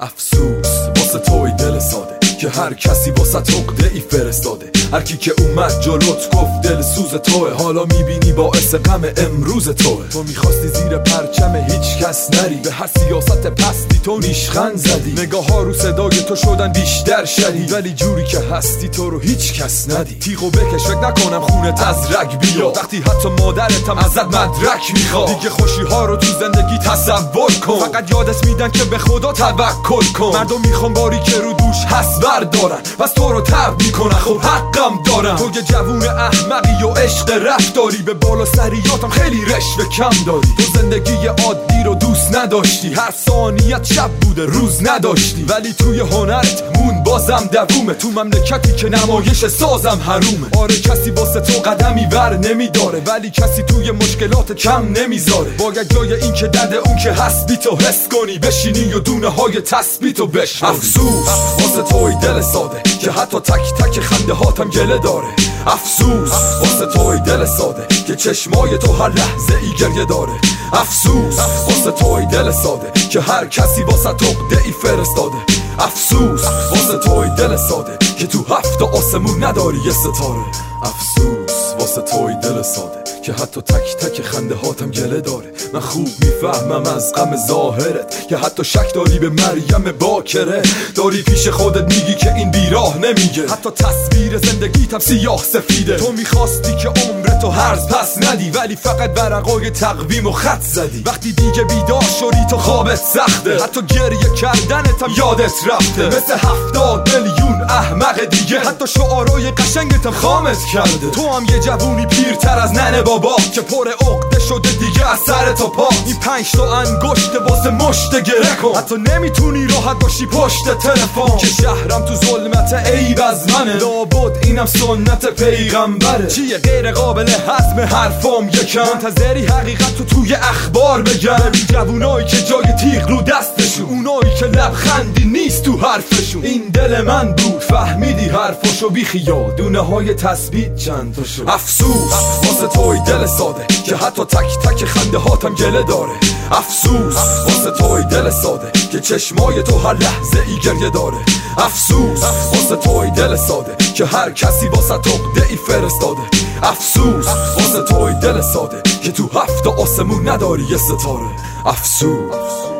افسوس واسه توی دل ساده. که هر کسی واسه تقده ای فرستاده. هر کی که اومد جلوت گفت دل سوز توه. حالا می‌بینی باعث غم امروز توه. تو می‌خواستی زیر پرچم هیچ کس نری. به هر سیاست پستی تو نیشخند زدی. نگاه ها رو صدای تو شدن بیشتر شدی. ولی جوری که هستی تو رو هیچ کس ندی. تیغو بکش فکر نکنم خونت از رگ بیا وقتی حتی مادرتم ازت مدرک می‌خواد. دیگه خوشی ها رو تو زندگی تصور کن. فقط یادت میدن که به خدا توکل کن. مردم می‌خوان باری که رو دوش هست بردارن پس تو رو تب می‌کنن. خب حقم دارم. تو یه جوون احمقی و عشق رفتاری. به بالا سریاتم خیلی رشوه کم داری. تو زندگی عادی نداشتی. هر ثانیت شب بوده روز نداشتی. ولی توی هنرت مون بازم دوومه. تو مملکتی که نمایش سازم حرومه. آره کسی واسه تو قدمی بر نمیداره. ولی کسی توی مشکلات کم نمی‌ذاره. باید جای این که درد اون که هست بی تو حس کنی. بشینی و دونه های تثبیت و بش افسوس واسه توی دل ساده که حتی تک تک خنده هاتم گله داره. افسوس واسه توی دل ساده که چشمای تو هر لحظه ای گریه داره. افسوس واسه توی دل ساده که هر کسی واسه تقده ای فرستاده. افسوس واسه توی دل ساده که تو هفت آسمون نداری یه ستاره. افسوس واسه توی دل ساده که حتی تک تک خنده هاتم گله داره. من خوب می‌فهمم از غم ظاهرت که حتی شک داری به مریم باکره. داری پیش خودت میگی که این بیراه نمیگه. حتی تصویر زندگیتم سیاه سفیده. تو می‌خواستی که عمرتو هرز پس ندی ولی فقط ورقای تقویم و خط زدی. وقتی دیگه بیدار شدی تو خوابت سخته. حتی گریه کردنتم یادت رفته. مثل هفتاد میلیون احمق دیگه. حتی شعارای قشنگتم خامت کرده. تو هم یه جوونی پیرتر از ننه بابا که پر عقده شده دیگه از سر تا پا. این پنج تا انگشت واسه مشت گره کن. حتی نمی‌تونی راحت باشی پشت تلفن. که شهرم تو عیب از منه لابد اینم سنت پیغمبره. چیه؟ غیر قابل حزم حرفام یکم. منتظری حقیقت تو توی اخبار بگم. جوونایی که جای تیغ رو دستشون. اونایی که لبخندی نیست تو حرفشون. این دل من بود. فهمیدی حرفشو بی خیال دونه های تثبیت چند تا شد. افسوس. واسه توی دل ساده که حتی تک تک خنده هاتم گله داره. افسوس واسه توی دل ساده که چشمای تو هر لحظه ای گریه داره. افسوس واسه توی دل ساده که هر کسی واسه تقده ای فرستاده. افسوس واسه توی دل ساده که تو هفت آسمون نداری یه ستاره. افسوس.